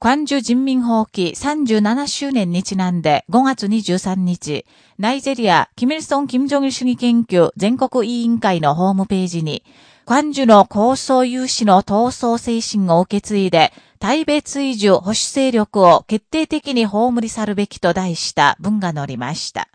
関州人民放棄37周年にちなんで5月23日、ナイジェリア、キミルソン・キム・ジョギル主義研究全国委員会のホームページに、関州の構想有志の闘争精神を受け継いで、対米追従保守勢力を決定的に葬り去るべきと題した文が載りました。